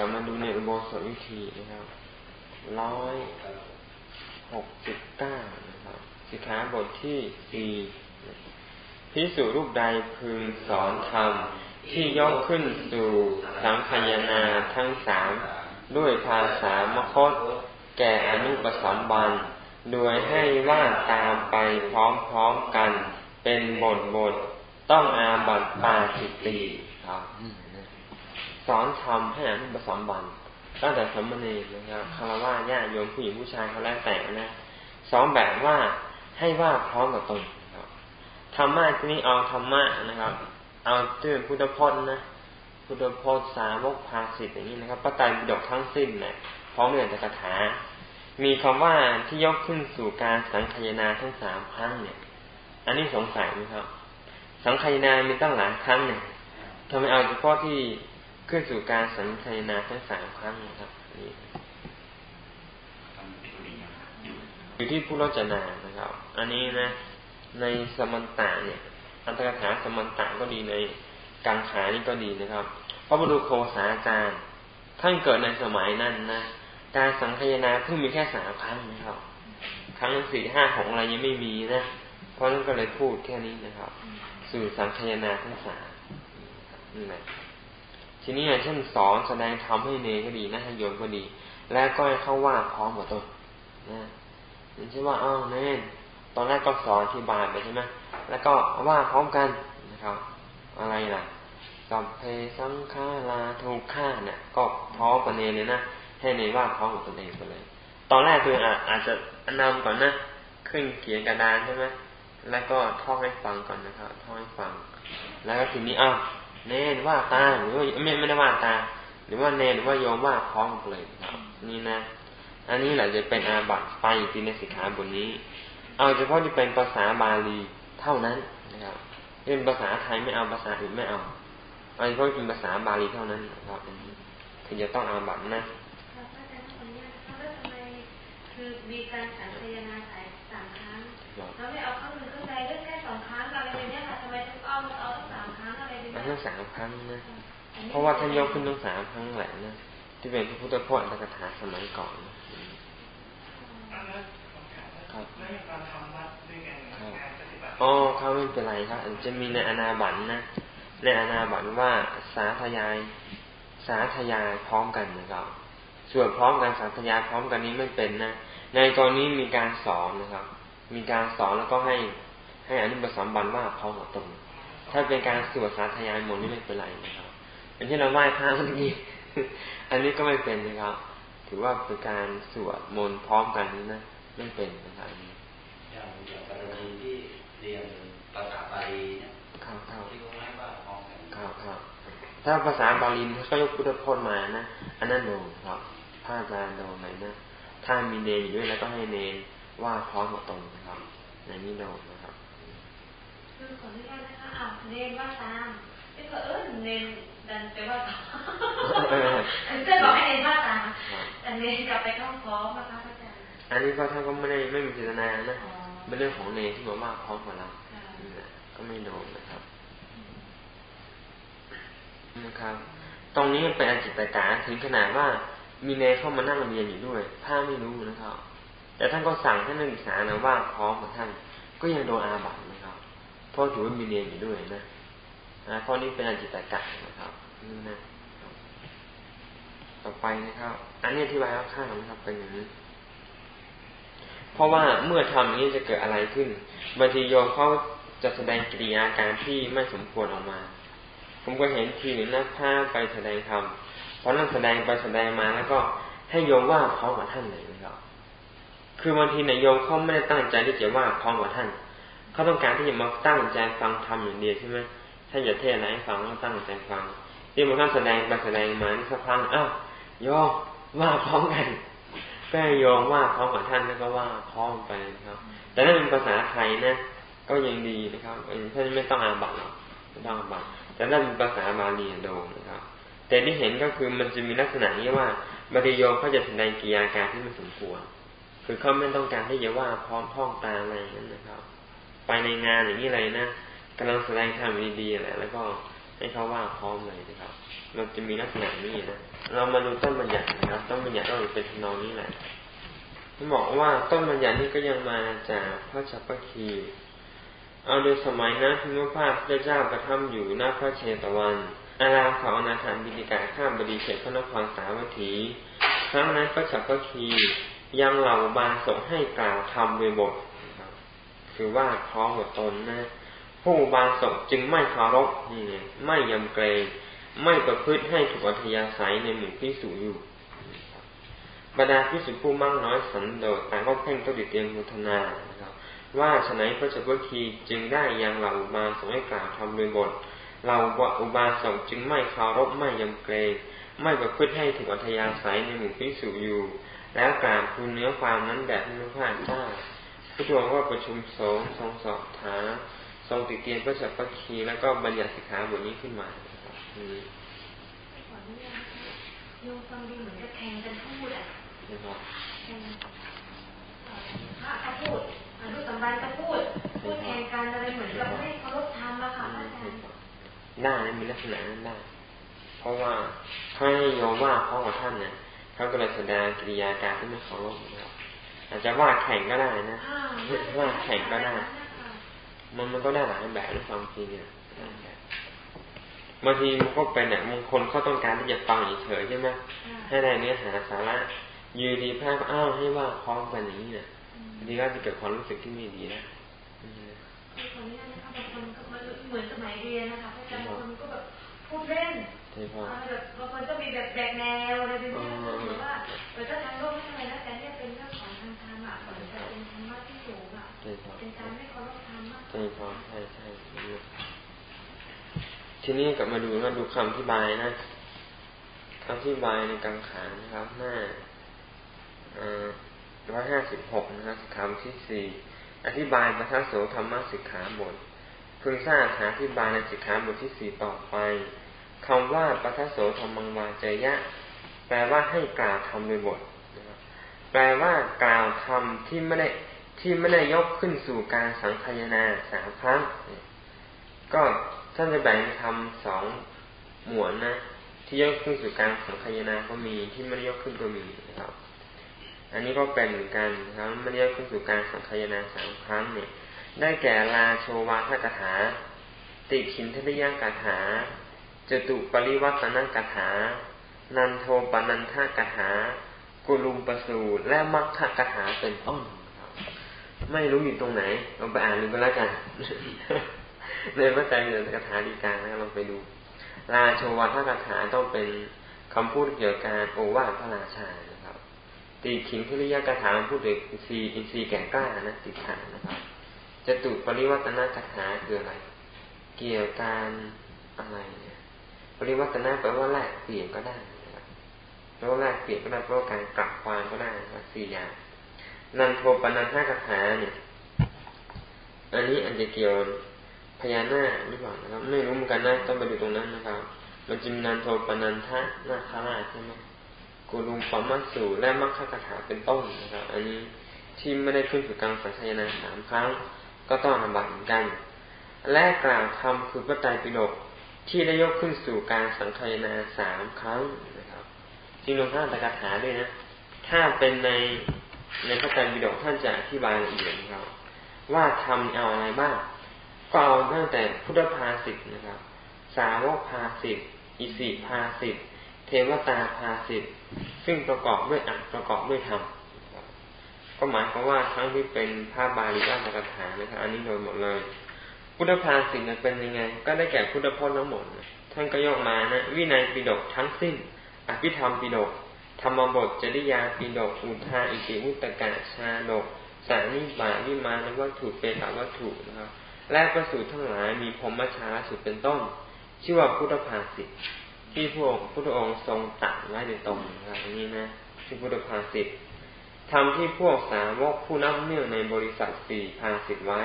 ลับมาดูในอุโบสถวิธีนะครับร้อยหกสิบเก้านะครับสิกขาบทที่สี่พิสูรูปใดพึงสอนธรรมที่ยกขึ้นสู่สังขยนาทั้งสามด้วยภาษามคต แก่อนุปสมบัน โดยให้ว่าตามไปพร้อมๆกัน เป็นบทบทต้องอาบัตปาสิตีครับ อนทำให้อนุปสมบันตั้งแต่สมณีนะครับคารวะญาโยมผู้หญิงผู้ชายเขาแล้วแต่นะสอนแบบว่าให้ว่าพร้อมกับตนธรรมะที่นี้เอาธรรมะนะครับ เอาตื้อพุทธพจน์นะพุทธพจน์สาวกภาสิทธ์อย่างนี้นะครับประไตรปิฎกทั้งสิ้นเนี่ยพร้อมเรียนแต่คาถา มีคำว่าที่ยกขึ้นสู่การสังคายนาทั้งสามครั้งเนี่ย อันนี้สงสัยไหมครับ สังคายนามีตั้งหลายครั้งเนี่ยทำไมเอาเฉพาะที่ ขึ้นสู่การสังคายนาทั้งสามครั้งนะครับนี่อยู่ที่ผู้รจนานะครับ อันนี้นะ ในสมันตะเนี่ย อันตรกถาสมันตะก็ดีในกังขานี่ก็ดีนะครับพระบุรุโคสาจารย์ ท่านเกิดในสมัยนั้นนะการสังคายนาเพิ่งมีแค่สามครั้งนะครับ ครั้งสี่ห้าของอะไรยังไม่มีนะ เพราะนั้นก็เลยพูดแค่นี้นะครับสื่สังคายนาทั้งสามนี่แหละ ทีนี้อย่างเช่นสอนแสดงธรรมให้เนก็ดีนะให้โยมก็ดี แล้วก็ให้เข้าว่าพร้อมกับตนนะอย่างเช่นว่าอ้าวเน่นตอนแรกก็สอนที่บานไปใช่ไหมแล้วก็ว่าพร้อมกันนะครับ อะไรล่ะสัพเพสังขาราทุกข้าเนี่ยก็พร้อมกับเนเลยนะให้เนว่าพร้อมกับตนเองไปเลย ตอนแรกคืออาจจะนำก่อนนะขึ้นเขียนกระดานใช่ไหมแล้วก็ท่องให้ฟังก่อนนะครับท่องให้ฟัง แล้วก็ทีนี้อ้าว เนนว่าตาหรือว่าไม่ไม่ได้ว่าตา หรือว่าเนนหรือว่าโยมว่าพร้อมเลยครับนี่นะ อันนี้แหละจะเป็นอาบัติไปที่ในสิกขาบทนี้ เอาเฉพาะที่เป็นภาษาบาลีเท่านั้นนะครับเป็นภาษาไทยไม่เอาภาษาอื่นไม่เอาเอาเฉพาะเป็นภาษาบาลีเท่านั้นนะครับถึงจะต้องอาบัตินะคือมีการสังเกตนาสายสามครั้งแล้วไม่เอาเข้ามือเข้าใจเรื่องแค่สองครั้งอะไรแบบนี้ค่ะทำไมต้องเอาเอาทั้งสาม ทั้งสามครั้งนะ เพราะว่าท่านยกขึ้นทั้งสามครั้งแหละนะที่เป็นพระพุทธพจน์อัตถกถาสมัยก่อนครับอ๋อเขาไม่เป็นไรครับจะมีในอนาบันนะในอนาบันว่าสาธยาย สาธยายพร้อมกันนะครับส่วนพร้อมกันสาธยายพร้อมกันนี้ไม่เป็นนะในกรณีมีการสอนนะครับ มีการสอนแล้วก็ให้ให้อนุปสัมบันว่าพร้อมกับตรง ถ้าเป็นการสวดสาธยายมนต์นี่ไม่เป็นไรนะครับอย่างที่เราไหว้พระเมื่อกี้อันนี้ก็ไม่เป็นนะครับ ถือว่าเป็นการสวดมนต์พร้อมกันนี้นะไม่เป็นนะครับนี้อย่างอย่างกรณีที่เรียนภาษาบาลีเนี่ยครับครับที่เขาให้ว่าพร้อมกันครับครับถ้าภาษาบาลีเขายกพุทธพจน์มานะอันนั้นโดนครับพระอาจารย์โดนไหนนะถ้ามีเนนอยู่ด้วยแล้วก็ให้เนนว่าพร้อมกับตรงนะครับในนี้โดนนะครับคือ ขออนุญาตนะคะอ่าเนนว่าตามไอ้เออเนนดันไปว่าตามเพื่อนบอกให้เนนว่าตามแต่เนนกลับไปเข้าพร้อมนะคะอาจารย์อันนี้ก็ท่านก็ไม่ได้ไม่มีเจตนานะเป็นเรื่องของเนที่บอกว่าพร้อมกับเราก็ไม่โดนนะครับนะครับ ตรงนี้เป็นอจิตตาถึงขนาดว่ามีเนเข้ามานั่งเรียนอยู่ด้วย ถ้าไม่รู้นะครับ แต่ท่านก็สั่งท่านนักศึกษานะว่าพร้อมกับท่าน ก็ยังโดนอาบัตินะค ราะถือว่ามีเนยนอยู่ด้วยนะนะข้อนี้เป็นอจิตกะนะครับนี่นะต่อไปนะครับ อันนี้ที่ไว้ข้างนะครับเป็นอย่างนี้เพราะว่าเมื่อทำอย่างนี้จะเกิดอะไรขึ้นบางทีโยมเขาจะแสดงกิริยาการที่ไม่สมควรออกมา ผมก็เห็นทีหนึ่งนะผ้าไปแสดงธรรมพอนั่งแสดงไปแสดงมาแล้วก็ให้โยมว่าพร้อมกับท่านเลยนะครับคือบางทีในโยมเขาไม่ได้ตั้งใจที่จะว่าพร้อมกับท่าน เขาต้องการที่จะมาตั้งใจฟังธรรมอย่างเดียวใช่ไหมถ้าจะเทศอะไรให้ฟังก็ตั้งใจฟังที่มันท่านแสดงไปแสดงมาสักพักอ้าวโยมว่าพร้อมกันก็โยมว่าพร้อมกับท่านแล้วก็ว่าพร้อมไปนะครับ แต่ถ้าเป็นภาษาไทยนะก็ยังดีนะครับท่านไม่ต้องอาบัตหรอกไม่ต้องอาบัตแต่ถ้าเป็นภาษาบาลีโดนะครับ แต่ที่เห็นก็คือมันจะมีลักษณะนี้ว่าบาลีโยมเขาจะแสดงกิริยาการที่ไม่สมควรคือเขาไม่ต้องการที่จะว่าพร้อมพ้องตาอะไรนั้นนะครับ ไปในงานอย่างนี้เลยนะกำลังแสดงธรรมดีๆแหละแล้วก็ให้เขาว่าพร้อมเลยนะครับ เราจะมีลักษณะนี้นะเรามาดูต้นบัญญัตินะครับต้นบัญญัติก็เป็นทนองนี้แหละที่บอกว่าต้นบัญญัตินี้ก็ยังมาจากพระชัพพคี เอาโดยสมัยนั้นพระพาพระเจ้าประทับอยู่หน้าพระเชตวันอารามของอนาถาบิดิกาข้ามบดีเขตพระนครสาวัตถีครั้งนั้นพระชัพพคียังเหล่าบาสกให้กล่าวทำโดยบท คือว่าพร้อมกับตนนะ ผู้บาสกจึงไม่คารพนี่ไม่ยำเกรงไม่ประพฤติให้ถูกอัธยาศัยในหมู่พิสูจอยู่บรรดาพิสุผู้มั่งน้อยสันโดษต่างก็เพ่งต้ดิเตียงมุทนาครับว่าฉนัยพระเจ้าคีจึงได้ยังเหล่าอุบาสกให้กล่าวทำโดยบทเราอุบาสกจึงไม่คารพไม่ยำเกรงไม่ประพฤติให้ถูกอัธยาศัยในหมู่พิสูจอยู่ แล้วกล่าวทูลเนื้อความนั้นแบบพระพาเจ้า ทวงว่าประชุมสงฆ์ทรงสอบถามทรงติเตียนพระเจ้าคีแล้วก็บัญญัติสิกขาบทนี้ขึ้นมาโยมฟังดูเหมือนจะแทงกันพูดอะแทงพระก็พูดอนุสัมบันก็พูด พูดแทนกันอะไรเหมือนกับไม่เคารพธรรมอะค่ะอาจารย์ได้มีลักษณะนั้นได้ เพราะว่าถ้าให้โยมว่าพ่อกับท่านเนี่ยเขาก็เลยแสดงกิริยาการที่ไม่เคารพนะครับ อาจจะว่าแข่งก็ได้นะว่าแข่งก็ได้ มันมันก็ได้หลายแบบในความจริงเนี่ยบางทีมันก็เป็นเนี่ยบางคนเขาต้องการที่จะฟังเฉยใช่ไหมให้ได้เนื้อหาสาระยืดีแพทย์อ้าวให้ว่าพร้อมกันอย่างนี้เนี่ยดีก็จะเกิดความรู้สึกที่ไม่ดีนะคนนี้นะคะบางคนก็เหมือนสมัยเรียนนะคะอาจารย์บางคนก็แบบพูดเล่นแบบบางคนก็มีแบบแบกแนวอะไรแบบนี้หรือว่าเออถ้าทางโลกไม่อะไรนะแต่เนี่ย ธรรมใช่ใช่ใช่ทีนี้กลับมาดูมาดูคำอธิบายนะคำอธิบายในกังขานะครับหน้าร้อยห้าสิบหกนะครับคำที่สี่อธิบายประทัสโสธรรมสิกขาบทพึงทราบหาอธิบายในสิกขาบทที่สี่ต่อไปคำว่าปัทโสธรรมังวาเจยะ แปลว่าให้กล่าวทำโดยบทแปลว่ากล่าวทำที่ไม่ได้ ที่ไม่ได้ยกขึ้นสู่การสังคายนาสามครั้ง ก็ท่านจะแบ่งทำสองหมวดนะ ที่ยกขึ้นสู่การสังคายนาก็มีที่ไม่ได้ยกขึ้นก็มีนะครับ อันนี้ก็เป็นเหมือนกันนะครับไม่ได้ยกขึ้นสู่การสังคายนาสามครั้งเนี่ย ได้แก่ลาโชวาทกถา ติขินทริยังกถาจตุปริวัตนกถา นันโทปนันทกถา กุลุมปสูรและมัคคกถาเป็นต้น ไม่รู้อยู่ตรงไหนเราไปอ่านดูก็แล้วกันในพระไตรปิฎกคาถาดีกานะเราไปดู ราชวัฒคาถาต้องเป็นคำพูดเกี่ยวกับการโอวาทพระราชานะครับ ตีขิงพิริยกถาพูดถึงอินทรีย์อินทรีย์แก่กล้านะติขันนะครับจตุปริวัตนกถาคืออะไร เกี่ยวกับการอะไรเนี่ยปริวัตนะแปลว่าแลกเปลี่ยนก็ได้นะครับแปลว่าแลกเปลี่ยนก็ได้แปลว่าการกลับความก็ได้นะครับสี่อย่าง นันโทปนันทกถาเนี่ย อันนี้อาจจะเกี่ยวพญานาคหรือเปล่านะครับ ไม่รู้เหมือนกันนะต้องไปดูตรงนั้นนะครับ มันจะมีนันโทปนันทะนาคาราใช่ไหมกูรุมปมัสสูและมัคคาถาเป็นต้นนะครับ อันนี้ที่ไม่ได้ขึ้นสู่การสังขยนาสามครั้ง ก็ต้องอบัตเหมือนกัน และกล่าวคำคือพระไตรปิฎกที่ได้ยกขึ้นสู่การสังขยนาสามครั้งนะครับจริงลงท่านตะกถาด้วยนะ ถ้าเป็นใน ในพระไตรปิฎกท่านจะอธิบายละเอียดนะครับ ว่าทำเอาอะไรบ้าง ก็เอาตั้งแต่พุทธภาสิทธ์นะครับ สาวกภาสิทธ์อิสิภาสิทธ์เทวตาภาสิทธ์ซึ่งประกอบด้วยอัดประกอบด้วยธรรมก็หมายความว่าทั้งที่เป็นภาบาลีราชกถานะครับอันนี้โดยหมดเลย พุทธภาสิทธ์เป็นยังไง ก็ได้แก่พุทธพจน์ทั้งหมด ท่านก็ยกมานะ วินัยปิฎกทั้งสิ้นอภิธรรมปิฎก ธรรมบทจริยาปิฎกอุทาอิติวุตกะชาดกสานิบาวิมานวัตถุเปตวัตถุนะครับและประสูตรทั้งหลายมีพรมชาสุดเป็นต้น ชื่อว่าพุทธภาสิตที่พวกพุทธองค์ทรงตัดไว้ในตรงนะครับอันนี้นะชื่อพุทธภาสิตทำที่พวกสาวกผู้นับเนื่องในบริษัทสี่ภาสิตไว้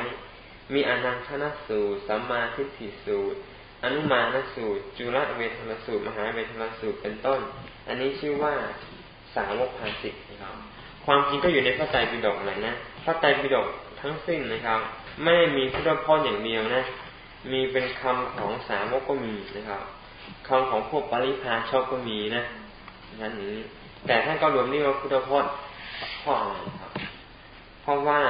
มีอนังคณสูตรสัมมาทิฏฐิสูตร อนุมานสูตร จุลเวทนสูตร มหาเวทนสูตรเป็นต้น อันนี้ชื่อว่าสาวกภาสิตนะครับ ความจริงก็อยู่ในพระไตรปิฎกอะไรนะ พระไตรปิฎกทั้งสิ้นนะครับ ไม่มีพุทธพจน์อย่างเดียวนะ มีเป็นคำของสาวกก็มีนะครับคำของพวกปริพาชอบก็มีนะนั้นนี้แต่ท่านก็รวมนี่ว่าพุทธพจน์เพราะอะไรครับ เพราะว่า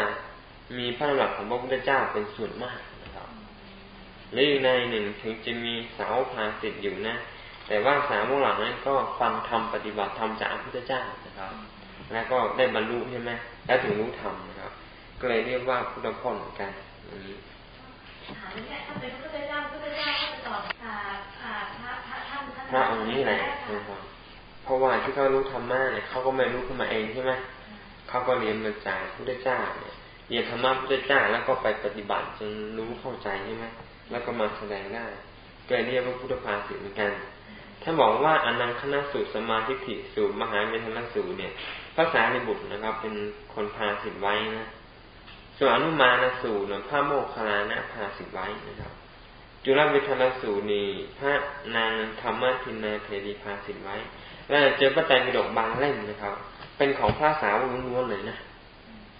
มีพระหลักของพระพุทธเจ้าเป็นส่วนมากนะครับหรือในหนึ่งถึงจะมีสาวพาสิทธิ์อยู่นะ แต่ว่าสาวกหลังนั้นก็ฟังธรรมปฏิบัติธรรมจากพระพุทธเจ้านะครับ แล้วก็ได้บรรลุใช่ไหมแล้วถึงรู้ธรรมนะครับ ก็เลยเรียกว่าพุทธพจน์เหมือนกันอย่างนี้ถาเนี่ยถ้าเป็นพระพุทธเจ้าพระพุทธเจ้าก็จะตอบพระองค์นี้แหละนะครับเพราะว่าที่เขารู้ธรรมะเนี่ยเขาก็ไม่รู้ขึ้นมาเองใช่ไหมเขาก็เรียนมาจากพระพุทธเจ้าเนี่ยเรียนธรรมะพุทธเจ้าแล้วก็ไปปฏิบัติจนรู้เข้าใจใช่ไหมแล้วก็มาแสดงได้เกิดเรียกว่าพุทธภาษิตเหมือนกัน ถ้าบอกว่าอนังคณะสูตรสมาธิิสูตรมหาเมธนสูตรเนี่ยภาษาในบุตรนะครับ เป็นคนพาสิทไว้นะส่วนอนุมานสูตรพระโมคคัลลานะพาสิทไว้นะครับ จุลวิทนสูตรนี่พระนางธรรมทินนาเทรีพาสิทไว้ แล้วเจอพระไตรปิฎกบางเล่มนะครับ เป็นของพระสาวล้วนๆเลยนะ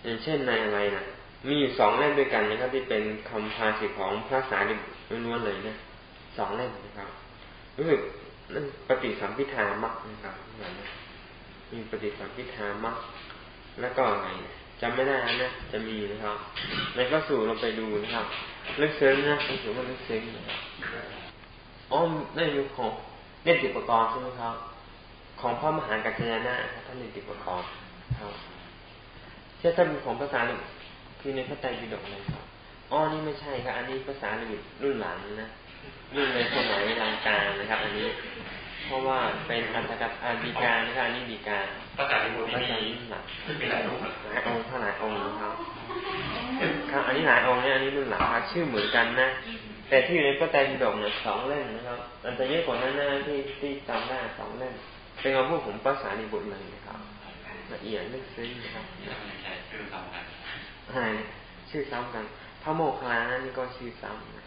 อย่างเช่นในอะไรนะมีอยู่สองเล่มด้วยกันนะครับ ที่เป็นคำพาสิของพระสารีล้วนๆเลยนะสองเล่มนะครับรู้สึก ปฏิสัมพิธามักนะครับมีปฏิสัมพิธามักแล้วก็อะไรจำไม่ได้นะ จะมีนะครับ ในก็สู่เราไปดูนะครับลึกซึ้งนะถือว่าลึกซึ้งนะครับอ๋อในยุคของเล่นติปกรณ์ใช่ไหมครับ ของพ่อมหากัจจยนะท่านเล่นติปกรณ์ครับใช่ท่านของภาษาหนึ่งคือในพระไตรปิฎกเลยครับอ๋อนี่ไม่ใช่ครับ อันนี้ภาษาหนึ่งรุ่นหลังนะ รุ่นในสมัยลังกานะครับ อันนี้ เพราะว่าเป็นอันตรกับอันดีการนะครับอันนี้ดีการภาษาญี่ปุ่นภาษารุ่นหลังหลายองค์หลายองค์เท่าหลายองค์นะครับครับอันนี้หลายองค์เนี่ยอันนี้รุ่นหลังครับชื่อเหมือนกันนะแต่ที่อยู่ในพระไตรปิฎกเนี่ยสองเล่มนะครับอันจะเยอะกว่านั้นนะที่ที่จำได้สองเล่มเป็นคำพูดของภาษาในบทเลยนะครับละเอียดลึกซึ้งนะครับชื่อซ้ำกันใช่ชื่อซ้ำกันพระโมคคัลลานั่นก็ชื่อซ้ำนะ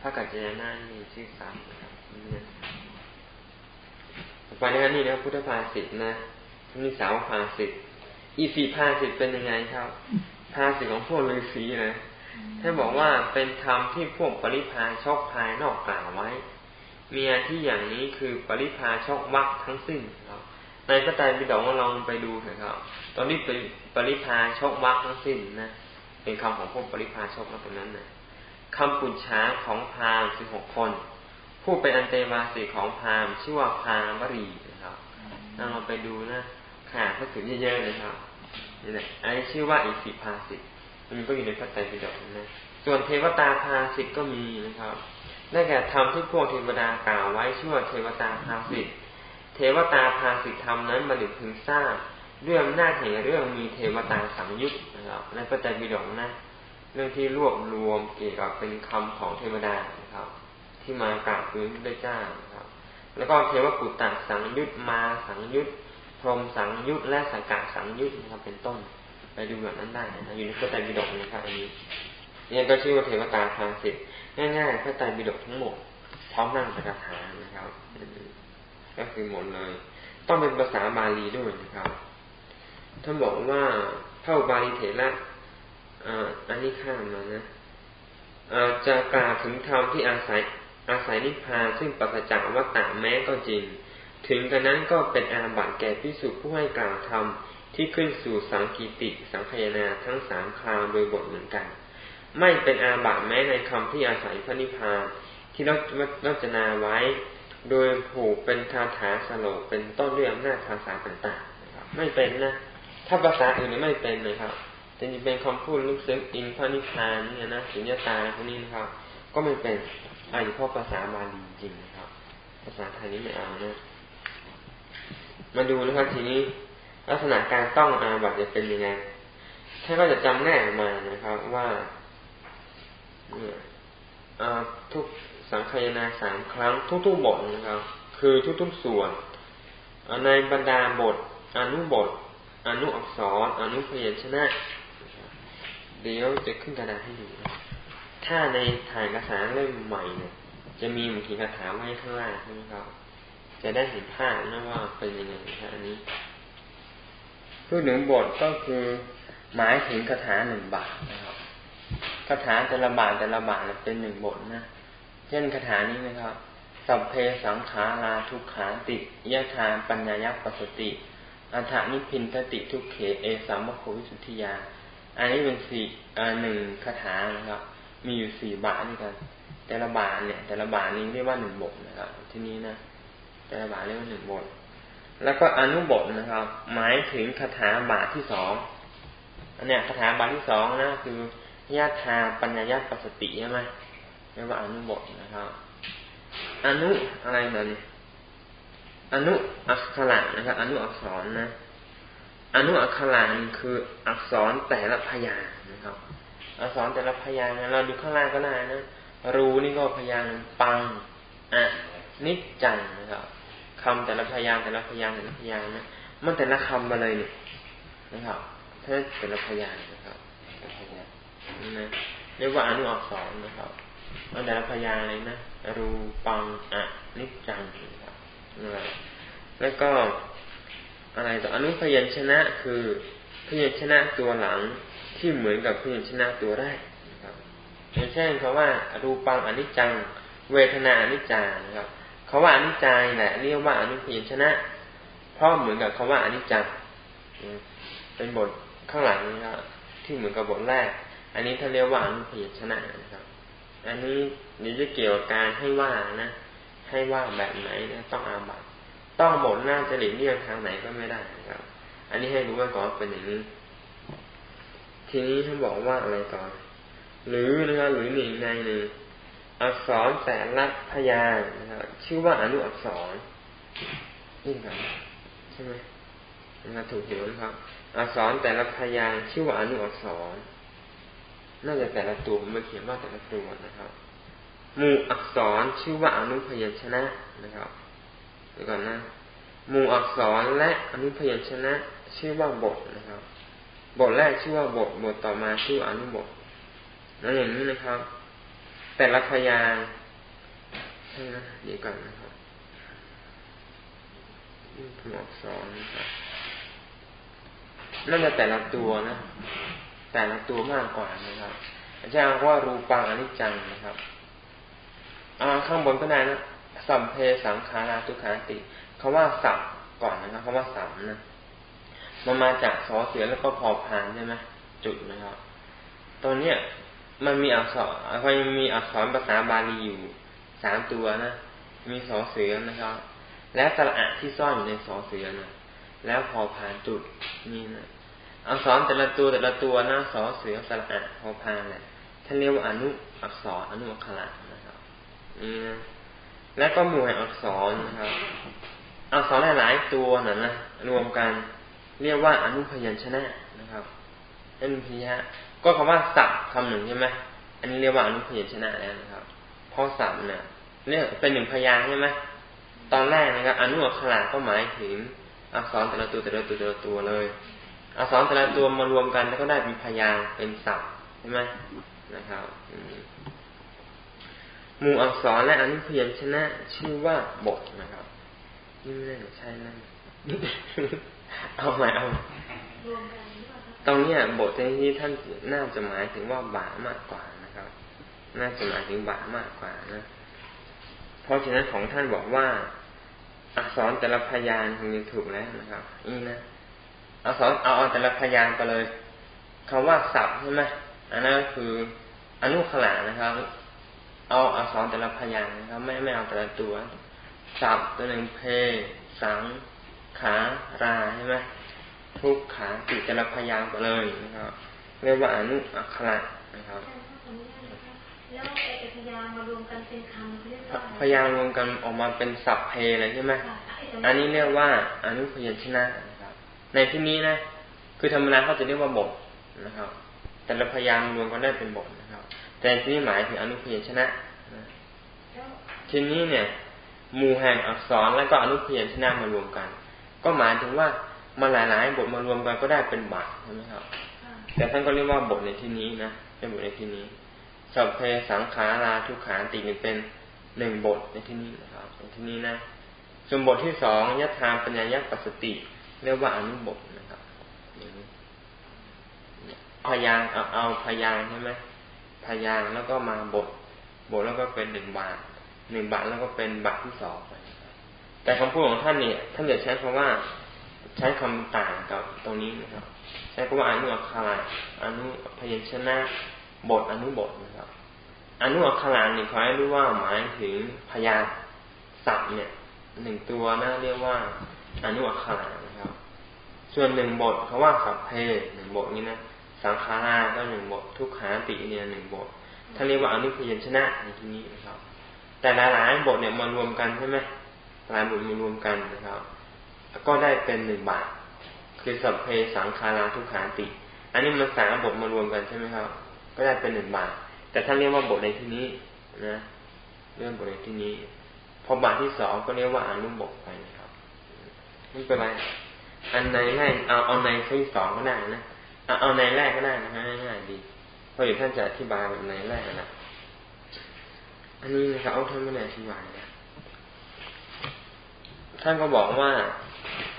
ครับพระกัจจยนานี่ชื่อซ้ำนะครับไปนะครับนี่นะพุทธภาษิตนะมีสาวภาษิตอีสีภาษิตเป็นยังไงครับภาษิตของพวกฤาษีนะท่านบอกว่าเป็นธรรมที่พวกปริพาชกภายนอกกล่าวไว้มีอันที่อย่างนี้คือปริพาชกวักทั้งสิ้นครับในพระไตรปิฎกลองไปดูเถอะครับ ตอนนี้เป็นปริพาชกวักทั้งสิ้นนะเป็นคำของพวกปริพาชกมาตรงนั้นนะ คำปุจฉาของพราหมณ์สิบหกคน ผู้เป็นอันเตวาสีของพราหมณ์ชื่อว่าพราหมรีนะครับเราไปดูนะข่าดพระถึงเยอะๆเลยครับนี่แหละอันนี้ชื่อว่าอิสิภาสิมันก็อยู่ในพระไตรปิฎกนะส่วนเทวตาภาสิตก็มีนะครับได้แก่ธรรมที่พวกเทวดากล่าวไว้ชื่อว่าเทวตาภาสิตเทวตาภาสิธรรมนั้นบัณฑิตพึงทราบเรื่องหน้าแห่งเรื่องมีเทวตาสังยุตนะครับในพระไตรปิฎกนะ เรื่องที่รวบรวมเกี่ยวกับเป็นคำของเทวดานะครับ ที่มากราบทูลพระเจ้านะครับ แล้วก็เทวปุตตะสังยุตมาสังยุตพรมสังยุตและสังกะสังยุตนะครับ เป็นต้นไปดูแบบนั้นได้นะอยู่ในพระไตรปิฎกนะครับอันนี้นี่ก็ชื่อว่าเทวตาภาสิตง่ายๆพระไตรปิฎกทั้งหมดพร้อมนั่งสกถานะครับก็คือหมดเลย ต้องเป็นภาษาบาลีด้วยนะครับท่านบอกว่าเท่าบาลีเถระ อันนี้ข้ามมานะจะกล่าวถึงธรรมที่อาศัยอาศัยนิพพานซึ่งปัจจักวัตตะแม้ก็จริง ถึงกันนั้นก็เป็นอาบัติแก่พิสุผู้ให้กล่าวธรรมที่ขึ้นสู่สังกีติสังขยนาทั้งสามคราวโดยบทเหมือนกัน ไม่เป็นอาบัติแม้ในคำที่อาศัยพระนิพพานที่เราเราจนาไว้ โดยผูกเป็นคาถาสโลกเป็นต้นเรื่องหน้าภาษาต่างๆนะครับไม่เป็นนะ ถ้าภาษาอื่นไม่เป็นเลยครับ จะเป็นคำพูดลึกซึ้งอินพระนิพพานเนี่ยนะสุญญตาพวกนี้นะครับ ก็ไม่เป็นอาเฉพาะภาษาบาลีจริงนะครับ ภาษาไทยนี้ไม่เอานะมาดูนะครับทีนี้ลักษณะการต้องอาบัตจะเป็นยังไงท่านก็จะจำแนกมานะครับว่าทุกสังคายนาสามครั้งทุกๆบทนะครับ คือทุกๆส่วนในบรรดาบท อนุบท อนุอักษร อนุพยัญชนะ เดี๋ยวจะขึ้นกระดาษให้ดูถ้าในถ่ายกระสาเล่มใหม่เนี่ย จะมีมุขีคาถาไว้ข้างล่างใช่ไหมครับ จะได้เห็นภาพนะว่าเป็นยังไงครับอันนี้ผู้หนึ่งบทก็คือหมายถึงคาถาหนึ่งบาทนะครับคาถาแต่ละบาทแต่ละบาทเป็นหนึ่งบทนะ เช่นคาถานี้นะครับ สัพเพสังขาราทุกขาติยะทาปัญญายัปสติอัฏฐานิพินทติทุกเขเอสามโควิสุทธิยา อันนี้เป็นสี่หนึ่งคาถานะครับ มีอยู่สี่บาทด้วยกัน แต่ละบาทเนี่ย แต่ละบาทนี้เรียกว่าหนึ่งบทนะครับ ที่นี้นะ แต่ละบาทเรียกว่าหนึ่งบท แล้วก็อนุบทนะครับ หมายถึงคาถาบาทที่สองอันเนี้ยคาถาบาทที่สองนะคือญาตาปัญญาญาปสติใช่ไหมเรียกว่าอนุบทนะครับ อนุอะไรเนี่ยอนุอักขระนะครับ อนุอักษรนะ อนุอักขระนี่คืออักษรแต่ละพยางนะครับ อักษรแต่ละพยางเราดูข้างล่างก็ได้นะ รูนี่ก็พยางปังอะนิจจังนะครับคำแต่ละพยางแต่ละพยางแต่ละพยางนะมันแต่ละคำมาเลยนี่นะครับถ้าแต่ละพยางนะครับแต่ละพยางนะเรียกว่าอนุอักษรนะครับมันแต่ละพยางเลยนะรูปังอะนิจจังนะครับแล้วก็ อะไรต่ออนุพยัญชนะคือพยัญชนะตัวหลังที่เหมือนกับพยัญชนะตัวแรกนะครับอย่างเช่นคาว่ารูปังอนิจจัง เวทนาอนิจจานะครับคาว่าอนิจจายแหละเรียกว่าอนุพยัญชนะ เพราะเหมือนกับคาว่าอนิจจังเป็นบทข้างหลังนะครับที่เหมือนกับบทแรก อันนี้ท่านเรียกว่าอนุพยัญชนะนะครับ อันนี้นี่จะเกี่ยวกับการให้ว่านะ ให้ว่าแบบไหนนะต้องอาบัต ต้องหมดหน้าจะหลีกเลี่ยงทางไหนก็ไม่ได้นะครับ อันนี้ให้รู้ไว้ก่อนเป็นอย่างนี้ ทีนี้ท่านบอกว่าอะไรต่อน หรือนะครับหรือหนึ่งในหนึ่งอักษรแต่ละพยางนะครับชื่อว่าอนุอักษรนี่ครับใช่ไหมนะถูกเห็นครับ อักษรแต่ละพยางชื่อว่าอนุอักษร น่าจะแต่ละตัวผมม่เขียนว่าแต่ละตัวนะครับ หมู่อักษรชื่อว่าอนุพยัญชนะนะครับ ดี๋ยวก่อนนะหมู่อักษรและอนุพยัญชนะ ชื่อว่าบทนะครับ บทแรกชื่อว่าบท บทต่อมาชื่ออนุบท แล้วอย่างนี้นะครับ แต่ละพยางนะเดี๋ยวก่อนนะครับหมู่อักษรนะครับนั่นจะแต่ละตัวนะ แต่ละตัวมากกว่านะครับอาจารย์ว่ารูปังอนิจจังนะครับ อ่าข้างบนก็ได้นะ สัมเพสังขาราทุกขาติคาว่าสับก่อนนะครับคาว่าสัมนะมันมาจากสอเสือแล้วก็พอพานใช่ไหมจุดนะครับตรงเนี้ยมันมีอักษรเขายังมีอักษรภาษาบาลีอยู่สามตัวนะ มีสอเสือนะครับ แล้วสระอะที่ซ่อนอยู่ในสอเสือนะแล้วพอพานจุดนี่นะอักษรแต่ละตัวแต่ละตัวนะสอเสือสระอะพอพานแหละท่านเรียกว่าอนุอักษรอนุอักขระนี่นะ แล้วก็หมู่แห่งอักษรนะครับ อักษรหลาย ๆ ตัวนั่นนะรวมกันเรียกว่าอนุพยัญชนะนะครับอนุพยัญก็คำว่าสับคำหนึ่งใช่ไหมอันนี้เรียกว่าอนุพยัญชนะแล้วนะครับเพราะสับเนี่ยเรียกเป็นหนึ่งพยางใช่ไหมตอนแรกนะครับอนุอักขระก็หมายถึงอักษรแต่ละตัวแต่ละตัวแต่ละตัวเลย อักษรแต่ละตัวมารวมกันแล้วก็ได้เป็นพยางเป็นสับใช่ไหมนะครับ หมู่อักษรและอนุพยัญชนะ ชื่อว่าบทนะครับนี่ไม่ได้ใช่นั่นเอาใหม่เอาตรงนี้บทที่ท่านน่าจะหมายถึงว่าบามากกว่านะครับ น่าจะหมายถึงบามากกว่านะ เพราะฉะนั้นของท่านบอกว่า อักษรแต่ละพยานคงจะถูกแล้วนะครับนี่นะอักษรเอาเอาแต่ละพยานไปเลยคำว่าสับใช่ไหมอันนั้นคืออนุขลานะครับ เอาอักษรแต่ละพยางนะครับไม่ไม่เอาแต่ละตัวสับตัวหนึ่งเพ สังขาราใช่ไหมทุกขาติแต่ละพยางไปเลยนะครับเรียกว่าอนุอักขระนะครับแล้วเอกพยางมารวมกันเป็นคำเรียกว่าพยางรวมกันออกมาเป็นสับเพเลยใช่ไหมอันนี้เรียกว่าอนุพยัญชนะนะครับ ในที่นี้นะ คือธรรมดาเขาจะเรียกว่าบทนะครับ แต่ละพยางรวมกันได้เป็นบทนะครับ แต่ที่นี้หมายถึงอนุพยัญชนะทีนี้เนี่ย หมู่แห่งอักษรแล้วก็อนุพยัญชนะมารวมกัน ก็หมายถึงว่ามาหลายๆบทมารวมกันก็ได้เป็นบาทใช่ไหมครับ แต่ท่านก็เรียกว่าบทในที่นี้นะเป็นบทในที่นี้สัพเพสังขาราทุกขาติเป็นหนึ่งบทในที่นี้นะครับในที่นี้นะส่วนบทที่สองยัตถาปัญญายักปัสติ เรียกว่าอนุบทนะครับ พยางเอาเอาพยางใช่ไหมพยางแล้วก็มาบท บทแล้วก็เป็นหนึ่งบาทหนึ่งบาทแล้วก็เป็นบาทที่สองแต่คำพูดของท่านเนี่ยท่านจะใช้คำว่า ใช้คำต่างกับตรงนี้นะครับ ใช้คำว่าอนุอักขระอนุพยัญชนะ บทอนุบทนะครับอนุอักขระนี่ขอให้รู้ว่าหมายถึงพยาศัพท์เนี่ยหนึ่งตัวนะเรียกว่าอนุอักขระนะครับ ส่วนหนึ่งบทเขาว่าสัพเพหนึ่งบทนี้นะ สังขาราก็หนึ่งบท ทุกขาติเนี่ยหนึ่งบทท่านเรียกว่าอนุพยัญชนะในที่นี้นะครับ แต่หลายๆบทเนี่ยมารวมกันใช่ไหมหลายบทมารวมกันนะครับ ก็ได้เป็นหนึ่งบาท คือสัพเพสังขาราทุกขาติ อันนี้มันสามบทมารวมกันใช่ไหมครับ ก็ได้เป็นหนึ่งบาท แต่ท่านเรียกว่าบทในที่นี้นะเรื่องบทในที่นี้ พอบาทที่สองก็เรียกว่าอนุบทไปนะครับไม่เป็นไรอันในแรกเอาเอาในที่สองก็ได้นะ เอาเอาในแรกก็ได้นะฮะง่ายๆดีเพราะเดี๋ยวท่านจะอธิบายแบบในแรกนะอันนี้นะครับเอาท่านไม่ได้อธิบายนะท่านก็บอกว่า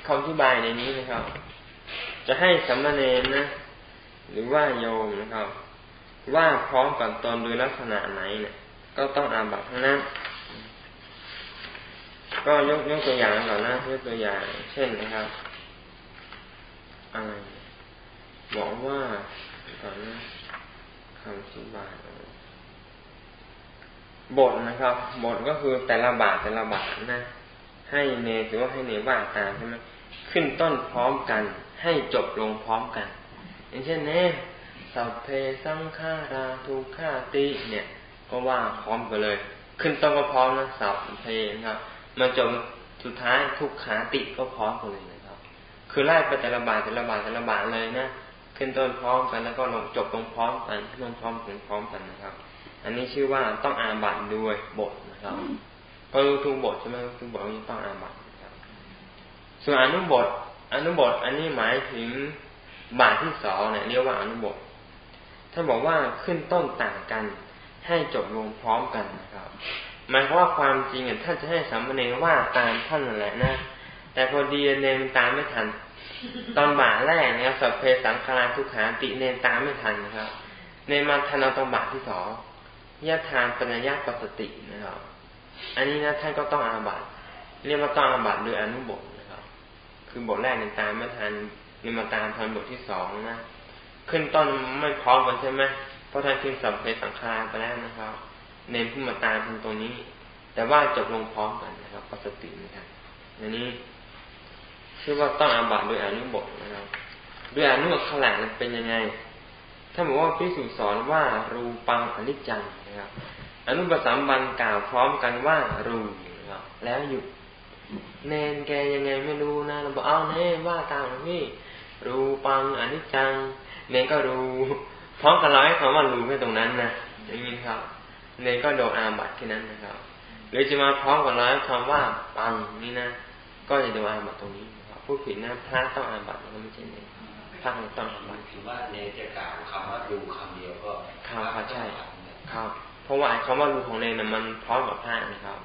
คำอธิบายในนี้นะครับ จะให้สัมมาเนนนะหรือว่าโยมนะครับ ว่าพร้อมกับตนโดยลักษณะไหนเนี่ย ก็ต้องอาบัตทั้งนั้นก็ยกยกตัวอย่างก่อนนะยกตัวอย่าง เช่นนะครับอะไร บอกว่าก่อนนะคำอธิบายบทนะครับ บทก็คือแต่ละบาทแต่ละบาทนะ ให้เนหรือว่าให้เนว่าตามใช่ไหมขึ้นต้นพร้อมกัน ให้จบลงพร้อมกัน อย่างเช่นเนสัพเพสังขาราทุกขาติเนี่ย ก็ว่าพร้อมกันเลย ขึ้นต้นก็พร้อมนะสัพเพนะครับมาจบสุดท้ายทุกขาติก็พร้อมกันเลยนะครับ คือไล่ไปแต่ละบาทแต่ละบาทแต่ละบาทเลยนะ ขึ้นต้นพร้อมกันแล้วก็ลงจบตรงพร้อมกันลงพร้อมกันพร้อมกันนะครับ อันนี้ชื่อว่าต้องอาบัตด้วยบทนะครับ ก็รู้ทุกบทใช่ไหมทุกบทนี้ต้องอาบัตนะครับ ส่วนอนุบท อนุบท อันนี้หมายถึงบาทที่สองเนี่ยเรียกว่าอนุบทท่านบอกว่าขึ้นต้นต่างกัน ให้จบลงพร้อมกันนะครับหมายความว่าความจริงท่านจะให้สามเณรว่าตามท่านนั่นแหละนะแต่พอดีเนรตามไม่ทัน ตอนบ่าแรกนะครับสัพเพสังขาราทุกขาติเนรตามไม่ทันนะครับเนมาทันเอาตอนบ่าที่สองยะทานปัญญาปสตินะครับ อันนี้นะท่านก็ต้องอาบัตเรียกว่าต้องอาบัตโดยอนุบทนะครับ คือบทแรกเนตามไม่ทันเนมาตามทันบทที่สองนะขึ้นต้นไม่พร้อมกันใช่ไหมเพราะท่านขึ้นสัพเพสังขารไปแล้วนะครับ เน้นขึ้มาตามทางตรงนี้ แต่ว่าจบลงพร้อมกันนะครับปสตินะครับอันนี้ ชื่ว่าต้องอาบัตโดยอนุบทนะครับโดยอนุขลังเป็นยังไง ถ้าบอกว่าพิสูจสอนว่ารูปังอนิจจังนะครับ อนุปสัมบันกล่าวพร้อมกันว่ารูนะครับแล้วหยุดเนนแกยังไงไม่รู้นะเราบอกเอาเน่ว่าตามพี่รูปังอนิจจังเนนก็รู้พร้อมกันร้อยคำว่ารู้แค่ตรงนั้นนะอย่างนี้ครับเนก็โดนอาบัตแค่นั้นนะครับหรือจะมาพร้อมกับร้อยคำว่าปังนี่นะก็จะโดนอาบัตตรงนี้ นะครับผู้ผิดนะพระต้องอาบัตก็ไม่ใช่เนพระต้องอาบัตถือว่าเนจะกล่าวคำว่าดูคำเดียวก็ครับใช่ครับเพราะว่าคำว่าดูของเนนะมันพร้อมกับพระนะครับ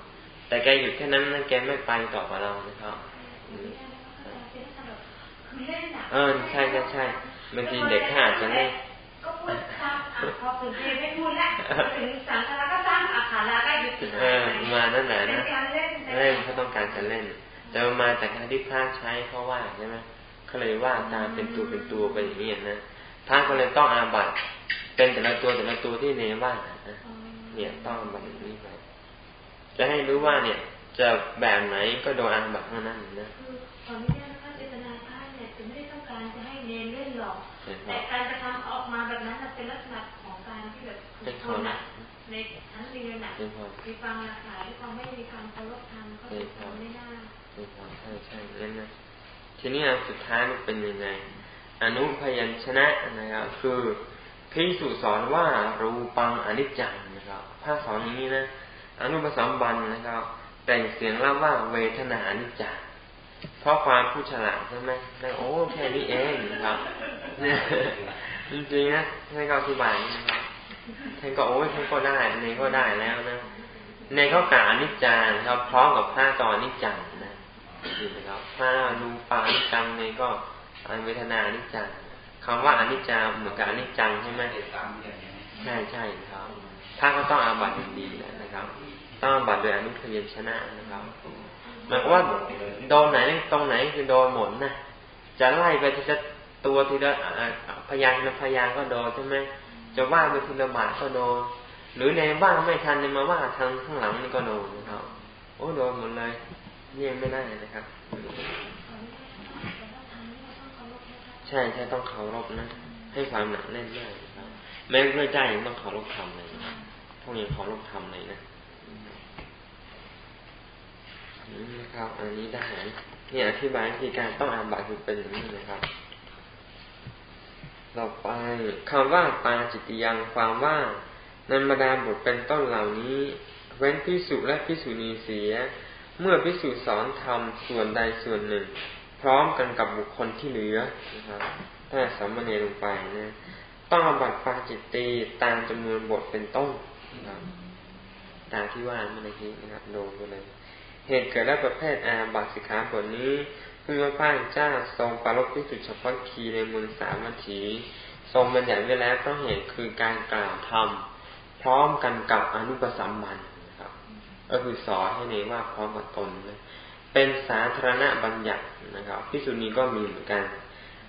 แต่แกหยุดแค่นั้นนะแกไม่ไปต่อกับเรานะครับเออใช่ใช่ใช่บางทีเด็กขาดจะเล่นก็พูดซ้ำพอถึงเพลไม่พูดแล้วถึงสังขารก็ซ้ำอาคาราก็หยุดเออมานั่นแหละนะเล่นเขาต้องการจะเล่น แต่มาจากการที่พระใช้เขาว่าใช่ไหมเขาเลยว่าตามเป็นตัวเป็นตัวไปอย่างนี้นะพระก็เลยต้องอาบัตเป็นแต่ละตัวแต่ละตัวที่เนว่าเนี่ยต้องแบบนี้ไปจะให้รู้ว่าเนี่ย จะแบบไหนก็โดนอาบัตเท่านั้นนะตอนนี้พระเจตนาท่านเนี่ยจะไม่ได้ต้องการจะให้เนเล่นหรอกแต่การกระทำออกมาแบบนั้นเป็นลักษณะของการที่แบบคนอะในทั้งเรียนอะมีความหลากหลายมีความไม่มีความเคารพธรรมก็เป็นความไม่น่า ใช่ใช่เล่นนะทีนี้สุดท้ายมันเป็นยังไง อนุพยัญชนะนะครับคือพิสุสอนว่ารูปังอนิจจังนะครับภาคสอนอย่างนี้นะอนุปสัมบันนะครับ แต่งเสียงเล่าว่าเวทนาอนิจจังเพราะความผู้ฉลาดใช่ไหมได้โอ้แค่นี้เองนะครับเนี่ยจริงๆนะท่านก็อธิบายนะครับท่านก็โอ้ยท่านก็ได้ในก็ได้แล้วนะในเขากล่าวอนิจจานครับพร้อมกับผ้าตอนนิจจัง นะนี่นะครับผ้าดูปานิจังในก็อันเวทนานิจจังคำว่าอนิจจาเหมือนกับอนิจจังใช่ไหมใช่ใช่ครับ ถ้าก็ต้องอาบัตอย่างดีนะครับ ต้องอาบัตโดยอนุพยัญชนะนะครับหมายความว่าโดนไหนตรงไหนคือโดนหมดนะจะไล่ไปทีละตัวทีละพยานละพยานก็โดนใช่ไหมจะว่าไปทีละบาทก็โดนหรือในว่าไม่ทันในมาว่าทางข้างหลังนี่ก็โดนนะครับ โอ้โดนหมดเลย เยี่ยมไม่ได้นะครับ ใช่ใช่ต้องเคารพนะ ให้ความหนักแน่นมากครับ แม้ไม่ใจยังต้องเคารพธรรมเลยนะต้องยังเคารพธรรมเลยนะนี่นะครับ อันนี้ได้เนี่ยอธิบายวิธีการต้องอาบัตคือเป็นอย่างนี้นะครับต่อไปคำว่าปาจิตยังความว่าในบรรดาบทเป็นต้นเหล่านี้ เว้นพิสุและพิสุณีเสีย เมื่อพิสุสอนทำส่วนใดส่วนหนึ่ง พร้อมกันกับบุคคลที่เหลือนะครับถ้าสามเณรลงไปนะต้องอบัตปาจิตตีตามจำนวนบทเป็นต้นนะครับตามที่ว่าเมื่อกี้นะครับโดนไปเลยเหตุเกิดและประเภทอาบัตสิกขาบทนี้คือพระพเจ้าทรงปรารบพิสุเฉพาะคีในมือสามวัตถีทรงบัญญัติไว้แล้วเพราะเหตุคือการกล่าวธรรมพร้อมกันกับอนุปสัมบัน ก็คือสอนให้เนว่าพร้อมกับตนนะเป็นสาธารณบัญญัตินะครับพิสุนีก็มีเหมือนกัน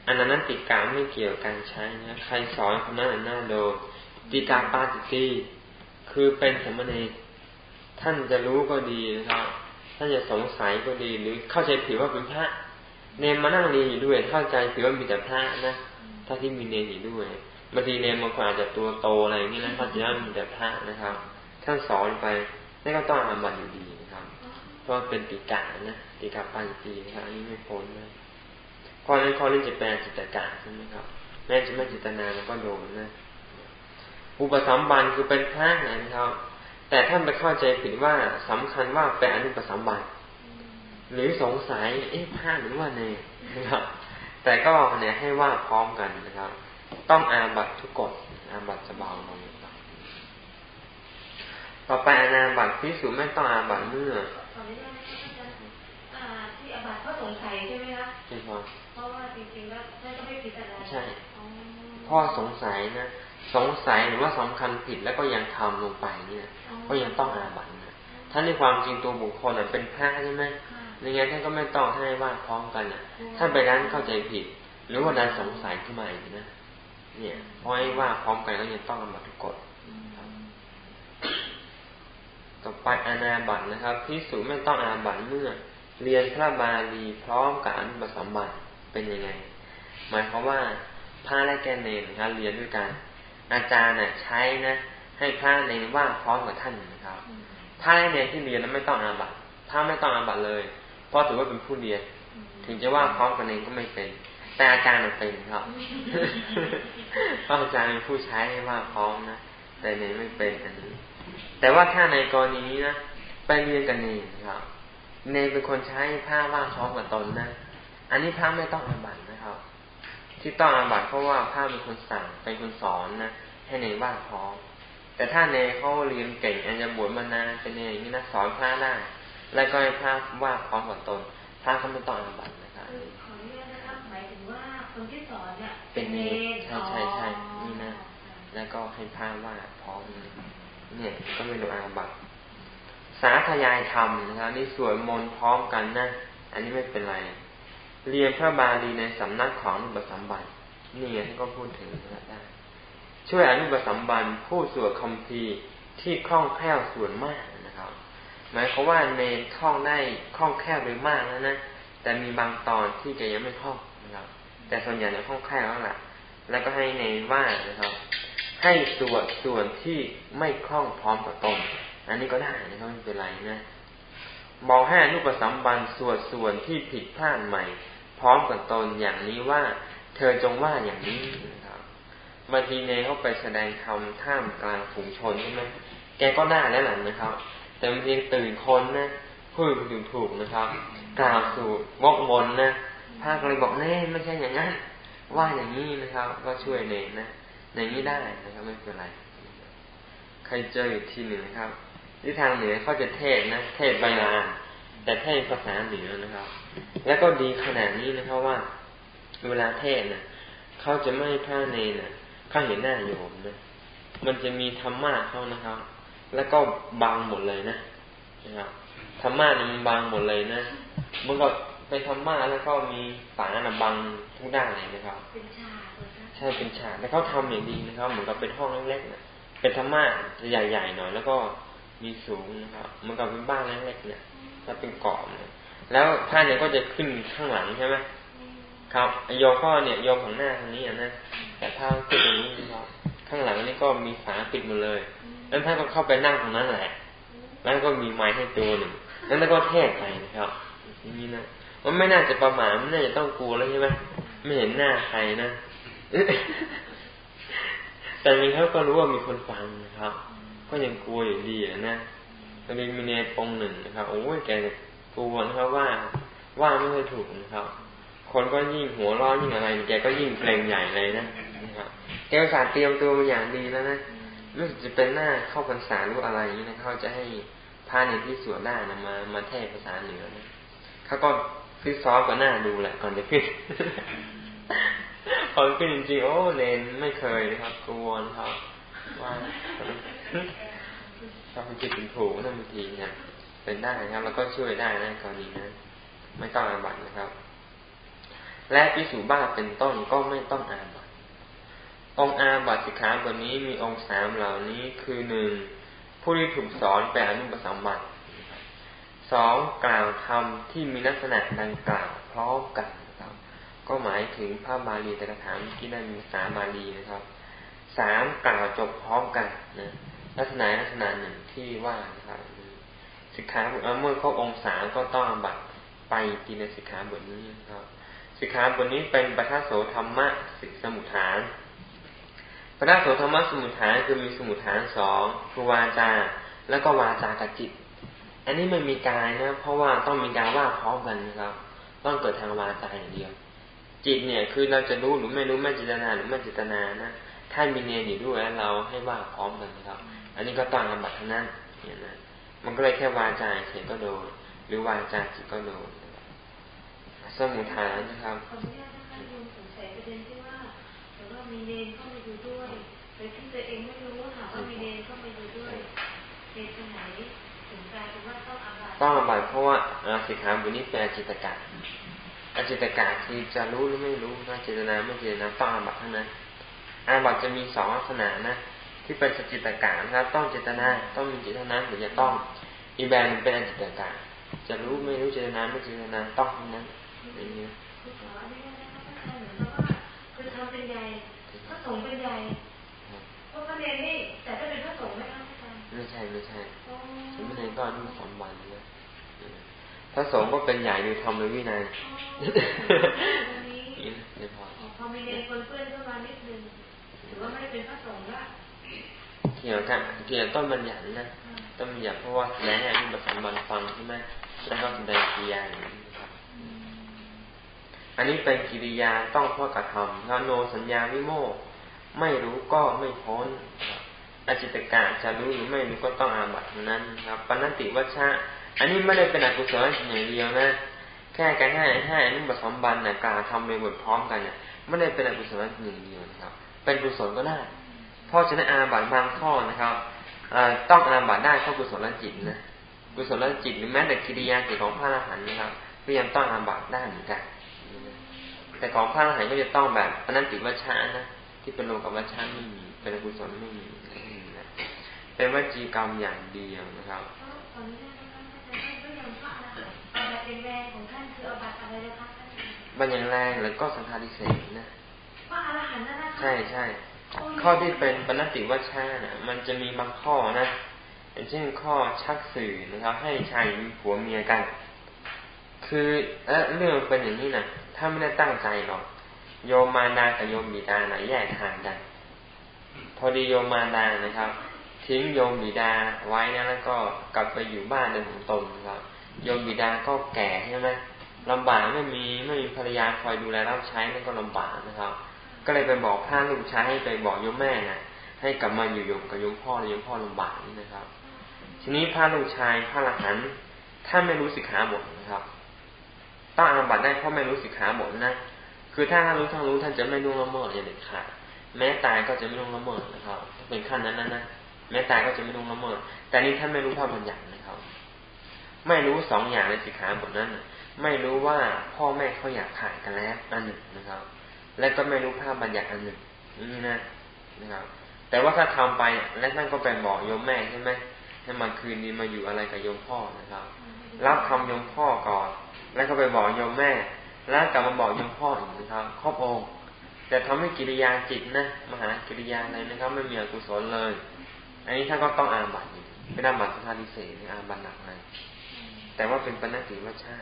อันนั้นติกาไม่เกี่ยวการใช้นะใครสอนคนนั้นหน้าโดนติกาปาจิตีคือเป็นสมณีท่านจะรู้ก็ดีนะครับท่านจะสงสัยก็ดีหรือเข้าใจผิดว่าเป็นพระเนมมานั่งเรียนอยู่ด้วย เข้าใจผิดว่ามีแต่พระนะถ้าที่มีเนรอยู่ด้วยบางทีเนรบางคนอาจจะตัวโตอะไรอย่างนี้นะเข้าใจะมีแต่พระนะครับ ท่านสอนไป นี่ก็ต้องอาบัตอยู่ดีนะครับเพราะเป็นติกานะติกาปันตีนะครับอันนี้ไม่พ้นนะข้อนั้นข้อนี้จะแปลจิตกาใช่ไหมครับแม้จะไม่จิตนามันก็โดนนะอุปสัมบันคือเป็นพระนะครับ แต่ท่านไปเข้าใจผิดว่าสำคัญว่าเป็นอนุปสัมบันหรือสงสัยเอ๊ะพระหรือว่าเนนะครับ แต่ก็เนี่ยให้ว่าพร้อมกันนะครับ ต้องอาบัตทุกกฎอาบัตจะเบาลง ต่อไปอนาบัตพิสูจไม่ต้องอาบัตเมื่อที่อาบัตเพราะสงสัยใช่ไหมคะใช่ครับเพราะว่าจริงๆแล้วท่านก็ไม่ผิดอะไรใช่พ่อสงสัยนะสงสัยหรือว่าสำคัญผิดแล้วก็ยังทำลงไปเนี่ยก็ยังต้องอาบัตนะท่านในความจริงตัวบุคคลเป็นพระใช่ไหมในงานท่านก็ไม่ต้องให้ว่าพร้อมกันนะถ้าไปด้านเข้าใจผิด หรือว่าด้านสงสัยขึ้นมาอีกนะเนี่ยเพราะให้ว่าพร้อมกันก็ยังต้องมาทุกกฎ ต่อไปอนาบัตนะครับพิสูจไม่ต้องอาบัตเมื่อ เรียนพระบาลีพร้อมกับอนุปสมบัติเป็นยังไง หมายความว่าพระและแกเนรนะครับเรียนด้วยกัน อาจารย์น่ะใช้นะ ให้พระเนรว่าพร้อมกับท่านนะครับพระและเนรที่เรียนนั้นไม่ต้องอาบัตพระไม่ต้องอาบัตเลย เพราะถือว่าเป็นผู้เรียน ถึงจะว่าพร้อมกันเองก็ไม่เป็น แต่อาจารย์เป็นครับเพราะอาจารย์เป็นผู้ใช้ให้ว่าพร้อมนะแต่เนไม่เป็นอันนี้ แต่ว่าถ้าในกรณีนี้นะไปเรียนกันเนครับ เนเป็นคนใช้ผ้าว่าพร้อมกับตนนะอันนี้พระไม่ต้องอาบัตนะครับ ที่ต้องอาบัตเพราะว่าพระเป็นคนสั่งเป็นคนสอนนะให้เนว่าพร้อมแต่ถ้าเนเขาเรียนเก่งอาจจะบวชมานานเป็นเนอย่างนี้นะสอนพระได้แล้วก็ให้พระว่าพร้อมกับตนพระเขาไม่ต้องอาบัตนะครับขออนุญาตนะครับหมายถึงว่าคนที่สอนเนี่ยเป็นเนใช่ใช่ใช่นี่นะแล้วก็ให้พระว่าพร้อม เนี่ยก็ไม่ต้องอาบัตสาธยายธรรมนะครับนี่สวดมนต์พร้อมกันนะ อันนี้ไม่เป็นไร เรียนพระบาลีในสำนักของอนุปสัมบัตินี่ไงที่ก็พูดถึงนะได้ ช่วยอนุปสัมบันผู้สวดคำพีที่คล่องแคล่วส่วนมากนะครับ หมายความว่าเนคล่องได้คล่องแคล่วหรือมากแล้วนะแต่มีบางตอนที่จะยังไม่คล่องนะครับ แต่ส่วนใหญ่เนี่ยคล่องแคล่วแล้วแหละแล้วก็ให้เนว่านะครับ ให้สวดส่วนที่ไม่คล่องพร้อมกับตนอันนี้ก็ได้นะครับไม่เป็นไรนะบอกให้อนุปสัมบันสวดส่วนที่ผิดพลาดใหม่ พร้อมกับตนอย่างนี้ว่า เธอจงว่าอย่างนี้นะครับบางทีเนเขาไปแสดงธรรมท่ามกลางฝูงชนใช่ไหมแกก็ได้แล้วหลังนะครับ แต่บางทีตื่นคนนะพูดถูกถูกนะครับ กล่าวสู่วกวนนะพระก็เลยบอกเน่ไม่ใช่อย่างนั้นว่าอย่างนี้นะครับ ก็ช่วยเนนะ อย่างนี้ได้นะครับไม่เป็นไร ใครเจออยู่ที่หนึ่งนะครับที่ทางเหนือเขาจะเทศนะ เทศใบลานแต่เทศภาษาเหนือนะครับ แล้วก็ดีขนาดนี้นะครับว่า เวลาเทศนะเขาจะไม่พระเนนะเขาเห็นหน้าโยมนะมันจะมีธรรมะเข้านะครับ แล้วก็บางหมดเลยนะนะครับธรรมะเนี่ยมันบางหมดเลยนะมันก็เป็นธรรมะแล้วก็มีฝาหนาบังทุกด้านเลยนะครับเป็น ชาใช่เป็นฉากแต่เขาทำอย่างดีนะครับ เหมือนกับเป็นห้องเล็กๆนะเป็นธรรมะจะใหญ่ๆหน่อย แล้วก็มีสูงนะครับเหมือนกับเป็นบ้านเล็กๆเนี่ยถ้าเป็นเกาะเนี่ยแล้วท่านเนี่ยก็จะขึ้นข้างหลังใช่ไหมครับโยก็เนี่ยโยของหน้าทางนี้นะแต่ถ้าขึ้นตรงนี้นะครับข้างหลังนี่ก็มีฝาปิดหมดเลยแล้วท่านก็เข้าไปนั่งตรงนั้นแหละแล้วก็มีไม้ให้ตัวหนึ่งแล้วก็เทศไปนะครับนี่นะมันไม่น่าจะประมาทมันน่าจะต้องกลัวแล้วใช่ไหมไม่เห็นหน้าใครนะ แต่มีเขาก็รู้ว่ามีคนฟังนะครับ ก็ยังกลัวอยู่ดีนะตอนนี้มีเนตองหนึ่งนะครับ โอ้ยแกกลัวนะครับว่าว่าไม่เคยถูกนะครับ คนก็ยิ่งหัวร้อนยิ่งอะไร แกก็ยิ่งเกรงใหญ่เลยนะนะครับแกสาเตรียมตัวมาอย่างดีแล้วนะรู้สึกจะเป็นหน้าเข้าพรรษาหรืออะไรนี้นะเขาจะให้พาในที่สวดได้านะมา มาเทศภาษาเหนือนะเขาก็ฟิซ้อมกับหน้าดูแหละก่อนจะขึ้น พอขึ้นจริงๆโอ้เลนไม่เคยนะครับกวนครับว่าชอบจิตเป็นถูกนั่นบางทีเนี่ยเป็นได้นะครับ แล้วก็ช่วยได้นะกรณีนั้นไม่ต้องอาบัตนะครับ และพิสูบ้าเป็นต้นก็ไม่ต้องอาบัตองอาบัตสิกขาบทนี้มีองค์สามเหล่านี้คือหนึ่งผู้ที่ถูกสอนแปลอนุปสัมบัติสองกล่าวธรรมที่มีลักษณะดังกล่าวพร้อมกัน ก็หมายถึงพระบาลีแต่ละถามที่ได้มีสาบาลีนะครับสามกล่าวจบพร้อมกันนะลักษณะลักษณะหนึ่งที่ว่านะครับสิกขาบทเมื่อเข้าองศาก็ต้องบัตรไปกินในสิกขาบทนี้นะครับสิกขาบทนี้เป็นปัทโสธรรมะสิสมุทฐานปัทโสธรรมะสมุทฐานคือมีสมุทฐานสองคือวาจา แล้วก็วาจากับจิต อันนี้ไม่มีกายนะ เพราะว่าต้องมีการว่าพร้อมกันนะครับ ต้องเกิดทางวาจาอย่างเดียว จิตเนี่ย คือเราจะรู้หรือไม่รู้ไม่จิตนาหรือไม่จิตนานะถ้ามีเนรอยู่ด้วยเราให้ว่าพร้อมกันนะครับ อันนี้ก็ต้องอบัตทั้งนั้นเนี่ยนะมันก็เลยแค่วาจาเฉยก็โดนหรือวาจาจิตก็โดนสมุทฐานนะครับขออนุญาตนะคะโยมสงสัยประเด็นที่ว่าแต่ว่ามีเนรเข้ามาอยู่ด้วยโดยที่ตัวเองไม่รู้ค่ะว่ามีเนรเข้ามาอยู่ด้วยเหตุไหนถึงกลายเป็นว่าต้องอาบัตต้องอาบัตเพราะว่าสิกขาบุญนี้เป็นอจิตกะ อจิตกะคือจะรู้หรือไม่รู้นะเจตนาไม่เจตนาต้องอาบัตทั้งนั้นอาบัตจะมีสองลักษณะนะ ที่เป็นสจิตกานะครับต้องเจตนาต้องมีเจตนาถึงจะต้อง อีแบนมันเป็นอจิตกาจะรู้ไม่รู้เจตนาไม่เจตนาต้องนั้นอย่างนี้คือทำเป็นใหญ่พระสงฆ์เป็นใหญ่พระประเด็นนี่แต่ถ้าเป็นพระสงฆ์ไม่ทำไม่ใช่ไม่ใช่ฉันไม่ได้ก็นุ่งสมบันนะ พระสงฆ์ก็เป็นใหญ่ดูทำเลยวินัยนี่พอพอมีเนรคนเพื่อนเข้ามานิดนึงถือว่าไม่เป็นพระสงฆ์ละเกี่ยวกับเกี่ยวต้นบัญญัตินะต้นบัญญัติเพราะว่าแสดงให้อุปสัมบันฟังใช่ไหมแล้วก็แสดงกิริยาอย่างนี้ครับอันนี้เป็นกิริยาต้องพ่อกระทำแล้วโนสัญญาวิโมกไม่รู้ก็ไม่พ้นอจิตกะจะรู้หรือไม่รู้ก็ต้องอาบัตินั้นครับปณติวัชชะ อันนี้ไม่ได้เป็นอกุศลอย่างเดียวนะ แค่การให้ให้อนุปสัมบันนะการทำในบทพร้อมกันเนี่ยไม่ได้เป็นอกุศลอย่างเดียวนะครับ เป็นกุศลก็ได้เพราะฉะนั้นอาบัตบางข้อนะครับต้องอาบัตได้เพราะกุศลจิตนะกุศลจิตหรือแม้แต่กิริยาจิตของพระอรหันต์นะครับก็ยังต้องอาบัตได้เหมือนกันแต่ของพระอรหันต์ก็จะต้องแบบอนันติวัชชานะที่เป็นโลกับวัชชาไม่มีเป็นกุศลไม่มีเป็นวจีกรรมอย่างเดียวนะครับ บัญญัติแรงแล้วก็สังฆาริเศษนะใช่ใช่ข้อที่เป็นปณติวัชชานะมันจะมีบางข้อนะอย่างเช่นข้อชักสื่อนะครับ ให้ชายมีผัวเมียกัน คือเรื่องเป็นอย่างนี้นะถ้าไม่ได้ตั้งใจหรอกโยมมาดากับโยมบิดานะแยกทางกัน พอดีโยมมาดานะครับ ทิ้งโยมบิดาไว้นะแล้วก็กลับไปอยู่บ้านเดิมของตนนะครับ โยมบิดาก็แก่ใช่ไหมลำบากไม่มีไม่มีภรรยาคอยดูแลรับใช้นั่นก็ลำบากนะครับ ก็เลยไปบอกพระลูกชายให้ไปบอกโยมแม่นะให้กลับมาอยู่โยมกับโยมพ่อโยมพ่อลำบากนี่นะครับ ทีนี้พระลูกชายพระละหันท่านไม่รู้สิกขาบทนะครับต้องอาบัตได้เพราะไม่รู้สิกขาบทนะคือถ้าท่านรู้ท่านรู้ท่านจะไม่นุ่งละเมิดอย่างเด็ดขาดแม้ตายก็จะไม่ลงละเมิดนะครับถ้าเป็นขั้นนั้นนะนะแม้ตายก็จะไม่ลงละเมิด แต่นี่ท่านไม่รู้ข้อบัญญัตินะครับ ไม่รู้สองอย่างในสิกขาบทนั้น ไม่รู้ว่าพ่อแม่เขาอยากขายกันแล้วอันหนึ่งนะครับ และก็ไม่รู้ภาพบัญญัติอันหนึ่งนี่นะนะครับ แต่ว่าถ้าทำไปและท่านก็ไปบอกโยมแม่ใช่ไหมให้มาคืนนี้มาอยู่อะไรกับโยมพ่อนะครับ รับคำโยมพ่อก่อน แล้วก็ไปบอกโยมแม่ แล้วกลับมาบอกโยมพ่ออีกนะครับครอบองค์แต่ทำให้กิริยาจิตนะมหากิริยาอะไรนะครับ ไม่มีอกุศลเลย อันนี้ท่านก็ต้องอาบัติเป็นอาบัติสถานิเศษอาบัติหนักเลย แต่ว่าเป็นปณติวัชชา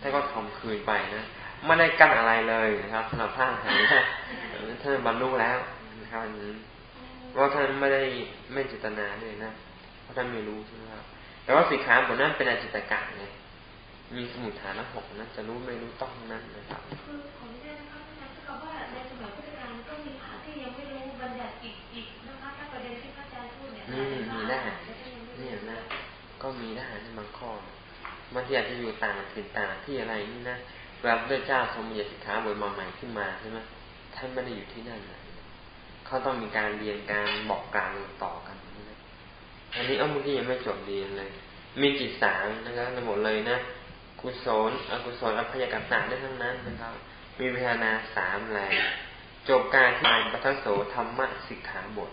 ท่านก็ทำคืนไปนะไม่ได้กั้นอะไรเลยนะครับสำหรับพระอรหันต์ท่านบรรลุแล้วนะครับอันนี้ว่าท่านไม่ได้ไม่จิตนาด้วยนะเพราะท่านไม่รู้ใช่ไหมครับแต่ว่าสิกขาบทนั้นเป็นอจิตกะไงมีสมุทฐานหกนั้นจะรู้ไม่รู้ต้องนั้นนะครับคือขออนุญาตนะครับอาจารย์ก็ว่าในสมัยพุทธกาลก็มีพระที่ยังไม่รู้บัญญัติอีกอีกนะคะถ้าประเด็นที่พระอาจารย์พูดเนี่ยมีได้เนี่ยนะก็มีได้ในบาง ข้อบางทีอาจจะอยู่ต่างถิ่นต่างที่อะไรนี่นะเวลาพระเจ้าทรงมีสิกขาบทมาใหม่ขึ้นมาใช่ไหมท่านไม่ได้อยู่ที่นั่นนะเขาต้องมีการเรียนการบอกการต่อกันนะอันนี้เอาเมื่อกี้ยังไม่จบเรียนเลย มีจิตสามนะครับในหมดเลยนะกุศลอกุศลอภยกตะได้ทั้งนั้นนะครับ มีเวทนาสามแรงจบการที่อ่านปัทโสธรรมะสิกขาบท